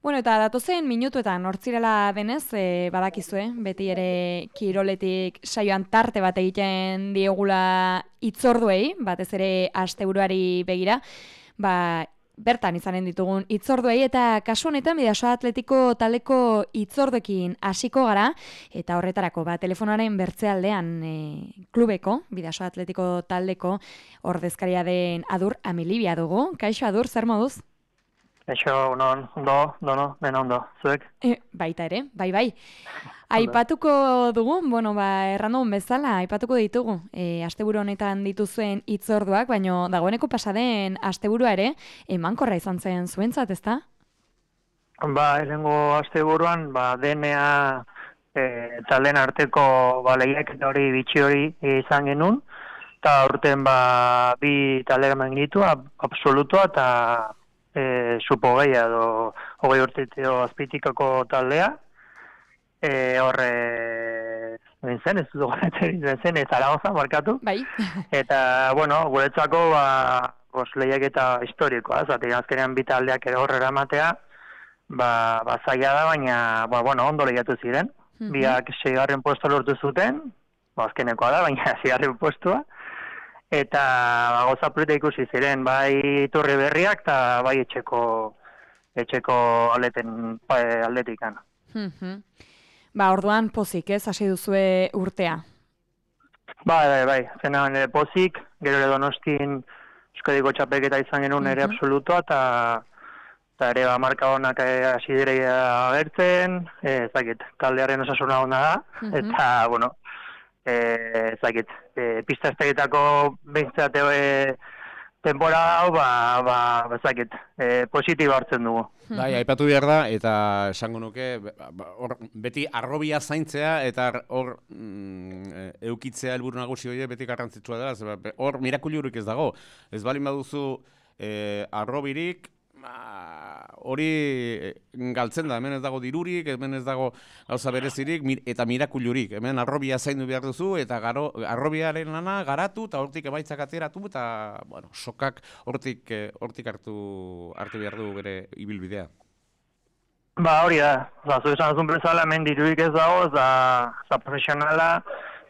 Bueno, eta datozen minutuetan hortzirela denez, e, badakizue, beti ere kiroletik saioan tarte bat egiten diegula itzorduei, batez ere asteburuari begira, ba, bertan izanen ditugun itzorduei eta kasu honetan bidasoa atletiko taleko itzordekin hasiko gara eta horretarako ba telefonaren bertzealdean e, klubeko bidasoa atletiko taldeko ordezkaria den Adur Amilibia dugu. Kaixo Adur, zer moduz? Eixo, non, ondo, dono, den ondo, zuek? E, baita ere, bai, bai. Aipatuko dugu, bueno, ba, errandun bezala, aipatuko ditugu, e, asteburu honetan dituzuen itzorduak, baino dagoeneko pasaden asteburua ere, emankorra izan zen zuentzat, ezta? Ba, elengo asteburuan, ba, denea e, talen arteko ba, lehiak eta hori bitxi hori izan genuen, eta urten ba, bi talera magnitu, absolutoa, eta e, supo gehi edo hogei urteteo azpitikako taldea. E, horre, zen, ez dut goretzen zen, ez aragoza, markatu. Bai. eta, bueno, guretzako, ba, bos, lehiak eta historikoa, zati, azkenean bita aldeak ere horrera matea, ba, ba zaila da, baina, ba, bueno, ondo lehiatu ziren. Mm Biak seigarren puesto lortu zuten, ba, azkenekoa da, baina seigarren puestua eta goza polita ikusi ziren bai turri berriak eta bai etxeko etxeko aldeten ba, aldetikan. ba, orduan pozik, ez, hasi duzue urtea? Bai, bai, bai, zena e, pozik, gero edo nostin euskadiko txapeketa izan genuen ere absolutoa, eta eta ere ba, marka honak e, hasi dire agertzen, e, zakit, taldearen osasuna hona da, eta, bueno, eh zakit eh pista estegitako behintzate eh denbora hau ba ba zakit eh positibo hartzen dugu. Bai, aipatu behar da eta esango nuke ba, hor beti arrobia zaintzea eta hor mm, eukitzea helburu nagusi hoe beti garrantzitsua da. Hor mirakulurik ez dago. Ez balin baduzu eh arrobirik Ba, hori eh, galtzen da, hemen ez dago dirurik, hemen ez dago gauza berezirik, eta mirakulurik. Hemen arrobia zaindu behar duzu, eta garo, arrobiaren lana garatu, eta hortik emaitzak ateratu, eta bueno, sokak hortik, eh, hortik hartu, hartu behar du bere ibilbidea. Ba, hori da. Ba, zu esan zuen bezala, hemen dirurik ez dago, za, za profesionala,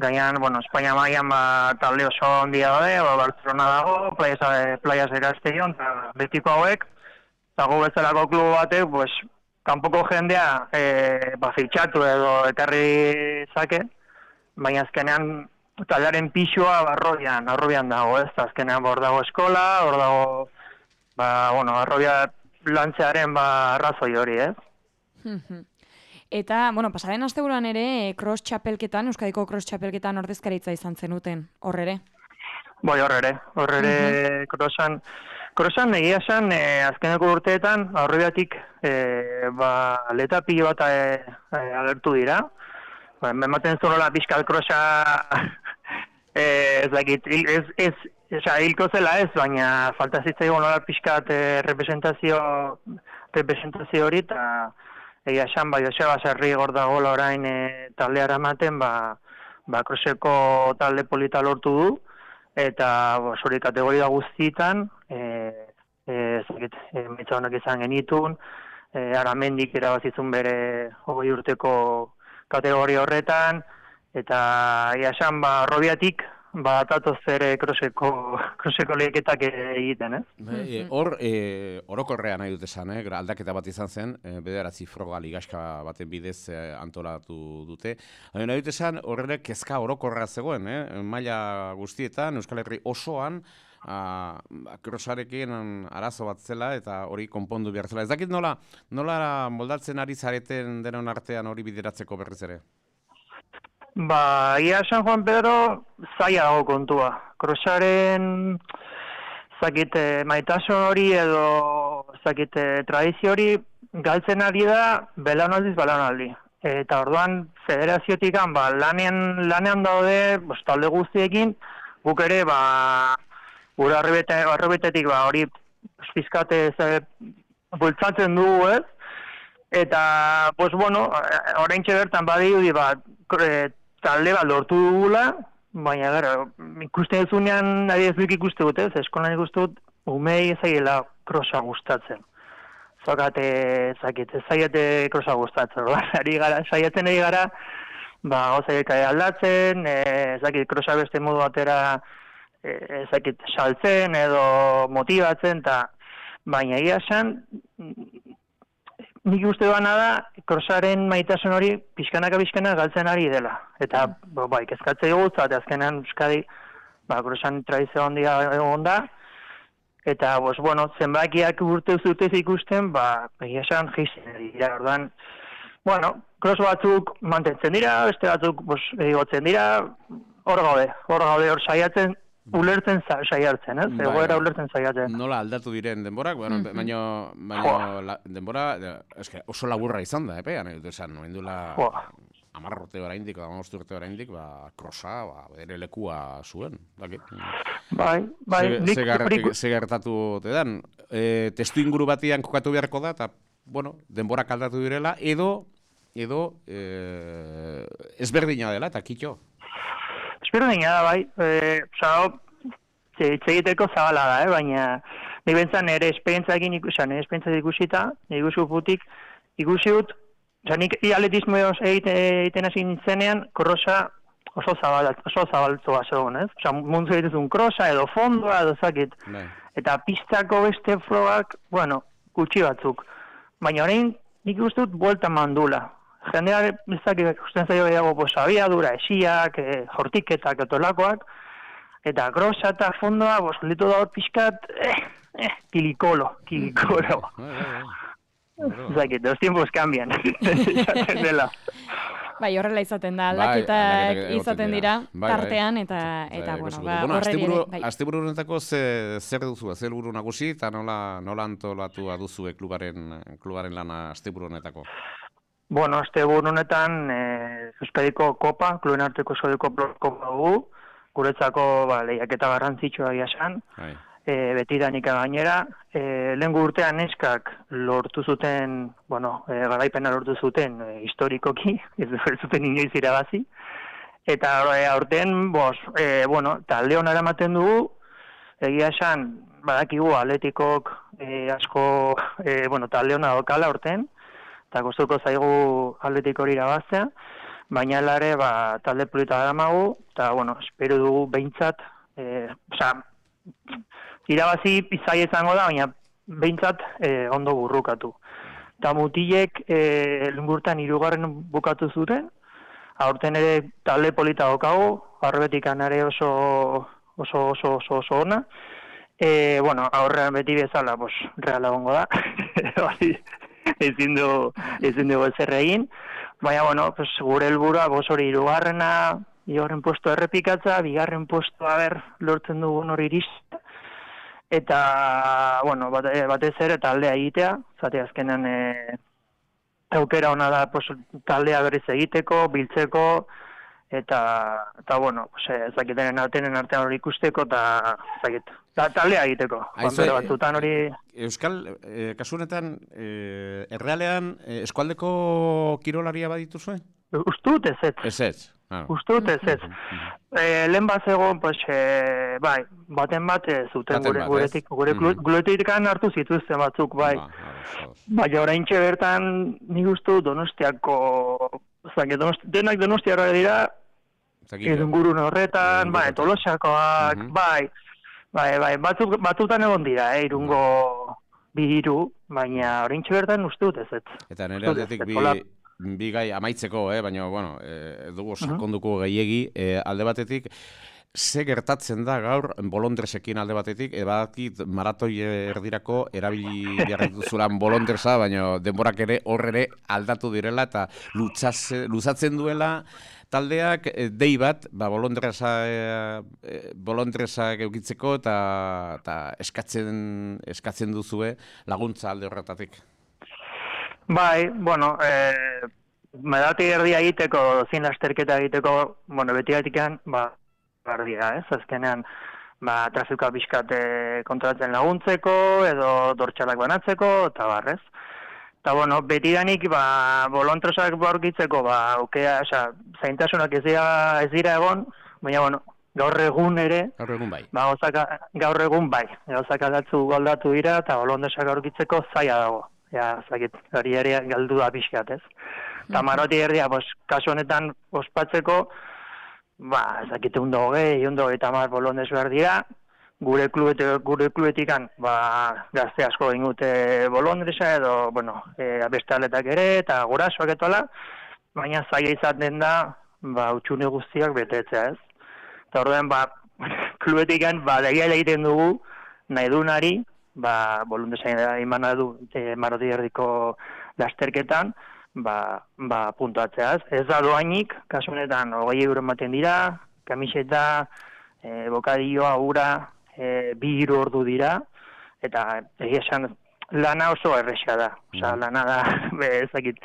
Gaian, bueno, Espainia maian ba, talde oso ondia daude, ba, Barcelona dago, playas, eh, playas erazteion, eta betiko hauek, gu bezalako klubo batek, pues, kanpoko jendea e, ba, fitxatu edo ekarri zake, baina azkenean talaren pixua arrobian, arrobian dago, ez? Azkenean hor dago eskola, hor dago, ba, bueno, arrobia lantzearen ba, arrazoi hori, ez? Eta, bueno, pasaren asteburuan ere, cross chapelketan, Euskadiko cross chapelketan ordezkaritza izan zenuten, horre ere? Bai, horre ere, horre ere, crossan, Krosan, egia esan, e, azkeneko urteetan, aurriatik, e, ba, leta pilo bat e, e, agertu dira. Ba, Mematen zorola pixkal krosa, e, ez dakit, ez, ez, ez, hilko zela ez, baina falta zitzaigun nola pixkat e, representazio, representazio hori, eta egia esan, bai, Joseba Serri gordago orain e, taldeara ematen, ba, ba, kroseko talde polita lortu du, eta hori kategoria guztietan eh eh zakit eh, honak izan genitun eh aramendik erabazizun bere 20 urteko kategoria horretan eta ia esan ba robiatik ba tatoz ere kroseko kroseko leketak egiten, eh? Bai, hor eh orokorrea nahi dut esan, eh, aldaketa bat izan zen, eh, bederatzi froga ligaska baten bidez eh, antolatu dute. Hain nahi dut esan horrek kezka orokorra zegoen, eh, maila guztietan Euskal Herri osoan a ba, krosarekin arazo bat zela eta hori konpondu behar zela. Ez dakit nola, nola moldatzen ari zareten denon artean hori bideratzeko berriz ere? Ba, ia San Juan Pedro zaila dago kontua. Krosaren zakite maitasun hori edo zakite tradizio hori galtzen ari da belaunaldiz belaunaldi. Eta orduan federaziotik ba, lanean, lanean daude bos, talde guztiekin guk ere ba, gure arrebetetik ba, hori fizkate bultzatzen dugu ez. Eta, pues bueno, orain bertan badi ba, talde bat lortu dugula, baina gara, ikusten duzunean, ari ez duk ikuste dut, ez, eskolan ikuste dut, umei ezagila krosa gustatzen. zokate, zakit, zaiete krosa gustatzen, orduan, ari gara, saiatzen ari gara, ba, gozaiek aldatzen, e, zakit, krosa beste modu batera, e, zakit, saltzen edo motibatzen, eta baina egia esan, nik uste duana da, krosaren maitasun hori pixkanaka pixkana galtzen ari dela. Eta, bo, bai, kezkatze dugu, eta azkenean Euskadi, ba, krosan tradizio handia egon da, eta, bos, bueno, zenbakiak urte zutez ikusten, ba, egia esan, jizien dira, ordan, bueno, kros batzuk mantentzen dira, beste batzuk, bos, egotzen dira, hor gaude, hor gaude, hor saiatzen, ulertzen sa, saiatzen, ez? Bai, Egoera ulertzen saiatzen. Nola aldatu diren denborak, bueno, mm -hmm. baino, baino la, denbora, eske oso laburra izan da, epean, edo esan, no indula amarrote oraindik, amamostu urte oraindik, ba, krosa, ba, bere lekua zuen, daki. Bai, bai, nik... Ze gertatu te dan, e, testu inguru batian kokatu beharko da, eta, bueno, denborak aldatu direla, edo, edo, e, ezberdina dela, eta kitxo. Espero da, bai, e, oza, txegiteko zabala da, eh? baina nik bentzan ere esperientzia egin ikusan, nire esperientzia ikusita, nire ikusi putik, ikusi dut, oza, nik atletismo egiten hasi nintzenean, korrosa oso zabalt, oso zabaltua zegoen, ez? Oza, mundu egituzun krosa edo fondoa edo zakit. Bai. Eta pistako beste frogak, bueno, gutxi batzuk. Baina orain nik uste dut buelta mandula jendea bizak ikusten zaio gehiago pues, abiadura, esiak, e, jortiketak, etolakoak, eta grosa eta fondoa, bos, litu da hor pixkat, eh, eh, kilikolo, kilikolo. Zaki, los tiempos cambian. Bai, horrela izaten da, bai, aldaketak izaten dira, bai, bai. tartean, eta, eta bueno, ba, bueno, horre dire. Bai. Azte buru zer duzu, zer buru nagusi, eta nola, nola antolatu aduzue klubaren, klubaren lana azte buru honetako? Bueno, este honetan eh, Euskadiko Kopa, kluen arteko Euskadiko Kopa dugu, guretzako ba, lehiaketa garrantzitsua egia esan, bai. e, beti danika gainera, e, lehen urtean neskak lortu zuten, bueno, e, garaipena lortu zuten e, historikoki, ez zuten inoiz irabazi, eta e, aurten, bos, e, bueno, talde honara ematen dugu, egia esan, badakigu atletikok e, asko, e, bueno, talde hona dokala aurten, eta goztuko zaigu aldetik hori irabaztea, baina helare ba, talde polita magu, eta bueno, espero dugu behintzat, e, oza, irabazi izai izango da, baina behintzat e, ondo burrukatu. Eta mutilek e, lungurtan irugarren bukatu zuten, aurten ere talde polita dokagu, harbetik anare oso oso oso oso oso ona. E, bueno, aurrean beti bezala, pues, reala gongo da. ezin du ezin du zer egin. Baina bueno, pues gure helburua bos hori hirugarrena, hirugarren puesto errepikatza, bigarren puesto ber lortzen dugu hori iris. Eta bueno, bate, batez ere taldea egitea, zati azkenan e, aukera ona da pues, taldea berriz egiteko, biltzeko eta eta bueno, pues ez dakitenen artean artean hori ikusteko ta zakit. Ta taldea egiteko. Aizue, batzutan hori Euskal eh, kasu honetan eh, errealean eh, eskualdeko kirolaria baditu zuen? Ustut ez ez. Ez ez. Ah. Ustut ez ez. Eh, lehen bat zegoen, pues, eh, bai, baten bat zuten gure, guretik, gure mm -hmm. hartu zituzten batzuk, bai. Ba, bai, orain bertan nik ustu donostiako, zake, donosti, denak donostiara dira, Edun gurun horretan, bai, tolosakoak, mm -hmm. bai, bai, bai, batzuk, batzutan egon dira, eh, irungo bihiru, baina orintxe bertan uste dut ez, ez. Eta nire aldetik bi, bi gai amaitzeko, eh, baina, bueno, eh, dugu sakonduko uh -huh. gehiegi, eh, alde batetik, ze gertatzen da gaur bolondresekin alde batetik, ebakit maratoi erdirako erabili jarretuzulan bolondresa, baina denborak ere horre aldatu direla eta luzatzen duela taldeak e, dei bat, ba, bolondresa, e, bolondresa eukitzeko eta, eta eskatzen, eskatzen duzue laguntza alde horretatik. Bai, bueno, e, medati erdia egiteko, zin lasterketa egiteko, bueno, beti gatikan, ba, bardia, ez, azkenean, ba, trafika bizkate kontratzen laguntzeko, edo dortxalak banatzeko, eta barrez. Eta, bueno, betidanik, ba, bolontrosak borgitzeko, ba, okea, oza, zaintasunak ez dira, ez dira egon, baina, bueno, gaur egun ere, gaur egun bai, ba, gaur egun bai, gauzak adatzu galdatu dira, eta bolontrosak borgitzeko zaila dago. ja, zakit, hori ere galdu da pixkat, ez? Eta maroti erdia, bos, kasu honetan ospatzeko, ba, zakit, undo hogei, undo hogei tamar bolondez behar dira, gure klubete, gure klubetikan, ba, gazte asko ingute bolondresa edo, bueno, e, abestaletak ere, eta gurasoak etola, baina zaila izaten da, ba, utxune guztiak betetzea, ez? Eta orduan, ba, klubetikan, ba, egiten dugu, nahi dunari, ba, bolondresa imana du, e, maroti erdiko lasterketan, ba, ba puntuatzeaz. Ez da doainik, kasu honetan, hogei euro ematen dira, kamiseta, e, bokadioa, ura, e, bi hiru ordu dira, eta egia esan lana oso erresa da. Osa, Mm. lana da, be, ezakit,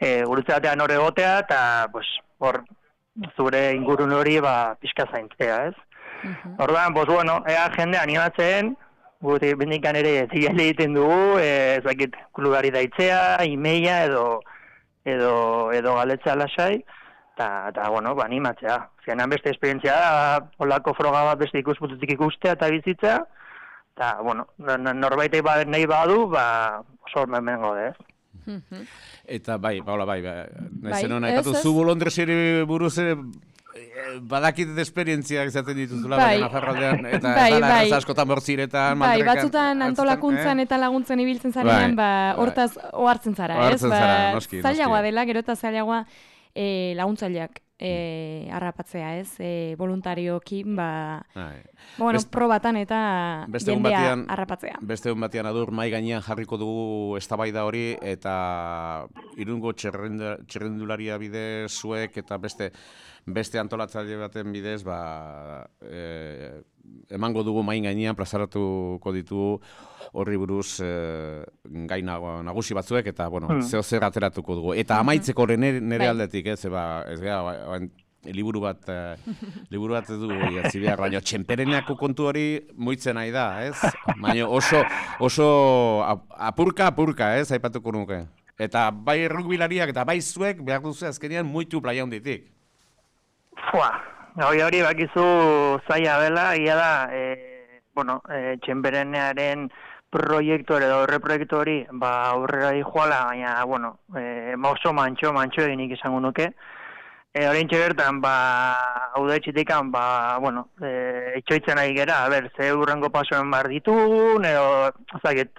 e, gurutze batean hor egotea, eta, pues, hor, zure ingurun hori, ba, pixka zaintzea, ez? Mhm. Orduan, pues bueno, ea jende animatzen, gure bendikan ere zigale egiten dugu, e, ezakit, klubari daitzea, imeia edo edo edo galetzea lasai, eta, eta bueno, ba, animatzea. Zenan beste esperientzia da, olako froga bat beste ikuspuntutik ikustea eta bizitzea, eta, bueno, n- norbaitek ba, nahi badu, ba, oso hemen gode, ez? Mhm. Eta bai, Paula, bai, bai, Bai, ez, aipatu, ez. zu bolondreseri buruz ere eh, badakit esperientziak izaten dituzula, Bai. baina Nafarroaldean, eta Bai, ez dala bai. askotan bortziretan, Bai, mandrekan, batzutan antolakuntzan eh? eta laguntzen ibiltzen zarenean, Bai, ba, bai. hortaz ohartzen zara, ez? Ohartzen Ba, zara, noski, zailagoa noski. dela, gero eta zailagoa e, laguntzaileak e, harrapatzea, ez? E, voluntarioki, ba, Bai. bueno, Best- probatan eta Beste jendea batean, harrapatzea. beste egun batean adur mai gainean jarriko dugu eztabaida hori eta irungo txerrendularia bidez zuek eta beste beste antolatzaile baten bidez ba, e, emango dugu main gainean plazaratuko ditugu horri buruz e, gai nago- nagusi batzuek eta bueno, Hmm. zeo zer ateratuko dugu. Eta amaitzeko nere, nere Bai. aldetik, ez, ba, ez gara, ba, liburu bat eh, liburu bat ez dugu idatzi behar, baina txenpereneako kontu hori muitzen nahi da, ez? Baina oso, oso ap- apurka apurka, ez, aipatuko nuke. Eta bai rugbilariak eta bai zuek behar duzu azkenean muitu playa honditik. Fua, hori hori bakizu zaila dela, ia da, e, bueno, e, txenberenearen proiektu edo horre proiektu hori, ba, aurrera joala, baina, bueno, e, oso mantxo, mantxo eginik izango nuke. E, Horein bertan, ba, hau da etxitikan, ba, bueno, e, etxoitzen ari gera, a ber, ze urrengo pasoen bar ditun, edo, zaget,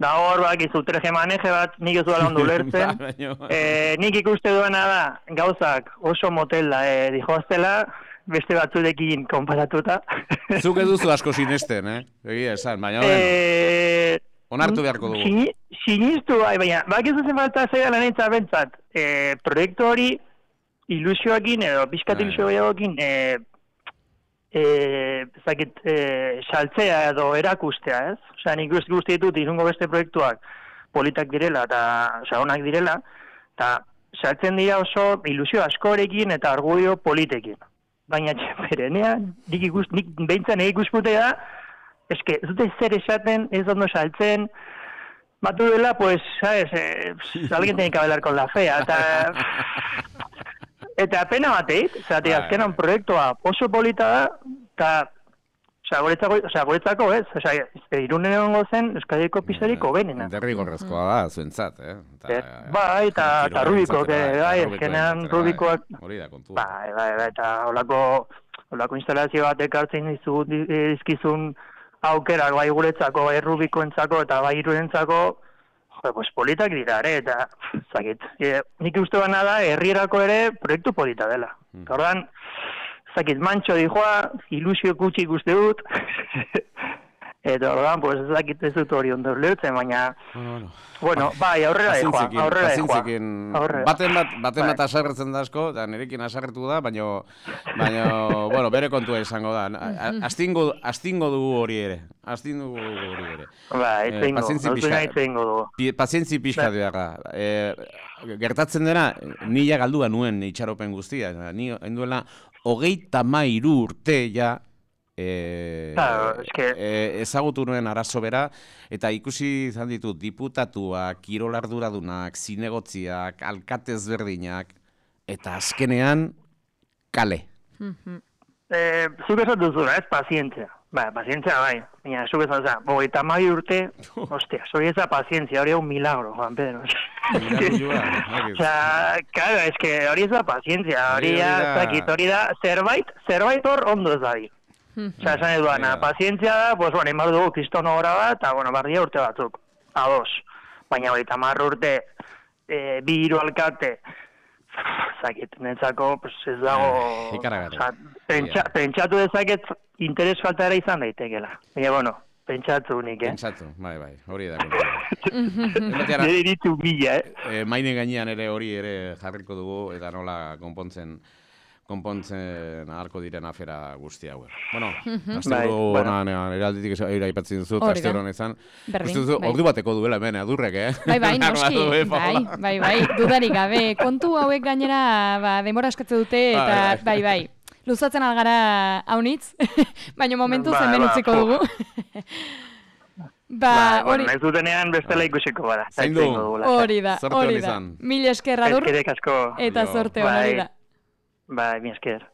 da hor, bakizu, treje maneje bat, nik ez duela ondo ulertzen. Eh, nik ikuste duena da, gauzak oso motela eh, dijoaztela, beste batzurekin konparatuta. Zuk eduzu asko sinesten, eh? Egia esan, baina eh, onartu beharko dugu. sini- Sinistu bai, baina, bak ez zen falta zaila lanetza bentsat, eh, proiektu hori ilusioakin edo pixkat ilusio gehiagokin eh, eh, zakit, eh, saltzea edo erakustea, ez? Osea, nik guzti guzti ditut irungo beste proiektuak politak direla eta osea, onak direla, eta saltzen dira oso ilusio askorekin eta argudio politekin. Baina txeperenean, nik, ikus, nik behintzen egin ikusputea eske, ez dute zer esaten, ez ondo saltzen, batu dela, pues, sabes, eh, alguien tiene que hablar con la fea, eta... Eta pena bateit, zati Bai, azkenan proiektua oso polita da, eta Osea, guretzako, osea, guretzako ez, osea, irunen egongo zen Euskadiko pisarik hobenena. Derrigorrezkoa da, zuentzat, eh? Ta- Eh, bai, eta- kirolentzat, eh, bai, Rubikoentzat, Rubikoak-. Hori da kontu. Bai, bai, bai, eta holako, holako instalazio bat ekartzen dizu, dizkizun aukerak bai guretzako, bai Rubikoentzako eta bai irurentzako, jo, pues politak dira, ere, eta, zakit, e, nik uste bana da, herrierako ere proiektu polita dela. Mm. Ordan, zakit, mantxo dijoa, ilusio gutxi ikuste dut, eta ordan, pues ez dakit ez dut hori ondo ulertzen, baina, Bueno, bueno. bueno, bai, aurrera Pazientzikin, aurrera. Aurrera. Baten bat, baten Bai. bat asarretzen da asko, eta nirekin asarretu da, baina, baina, bueno, bere kontua izango da. Astingo, astingo dugu hori ere. Astingo dugu hori ere. Ba, Eh, duena hitz egingo dugu. Pazientzi pixka Bai. da. E, gertatzen dena, nila galdua nuen itxaropen guztia. Ni enduela, hogeita mairu urte ja, e, Claro, eske- e, ezagutu nuen arazo bera, eta ikusi izan ditut diputatuak, kirolarduradunak, zinegotziak, alkatez berdinak, eta azkenean, kale. Mhm. Eh, zuk esan duzuna, ez pazientzia. Ba, pazientzia bai. Baina, zuk ezan za, bogeita mabi urte, ostia, hori ez da pazientzia, hori un milagro, Juan Pedro. Osea, claro, es que hori ez da pazientzia, hori da, da- hori da, zerbait, zerbait hor ondo ez dabil. Osea, esan eduana, pazientzia da, pues, bueno, inbar dugu kristono gora bat, eta, bueno, barria urte batzuk, ados. Baina hori, tamar urte, e, bi hiru alkate, zakit, netzako, pues, ez dago... Eh, ikaragarri. pentsa, pentsatu dezaket interes falta ere izan daitekela. Baina, bueno, pentsatu nik, eh? Pentsatu, bai, bai, hori da. Nire iritu bila, eh? eh, maine gainean ere hori ere jarriko dugu eta nola konpontzen konpontzen aharko diren afera guzti hauek. Bueno, azte Bai, dugu bueno. eralditik ere aipatzen Hori azte. Berdin, Uste duzu, bai. ordu bateko duela hemen, adurrek, eh? Bai, bai, noski, bai, bai, bai, dudarik gabe. Kontu hauek gainera, ba, demora eskatze dute, eta Bai, bai, bai. Luzatzen algara haunitz, baina momentuz Bai, hemen ba, utziko dugu. ba, Ba, hori, bueno, ez dutenean bestela ikusiko bada. Zaindu. Hori da, Zorte hori da. izan. Mil eskerra dur, eta sorte Bai. hori da. Bai, mi esker.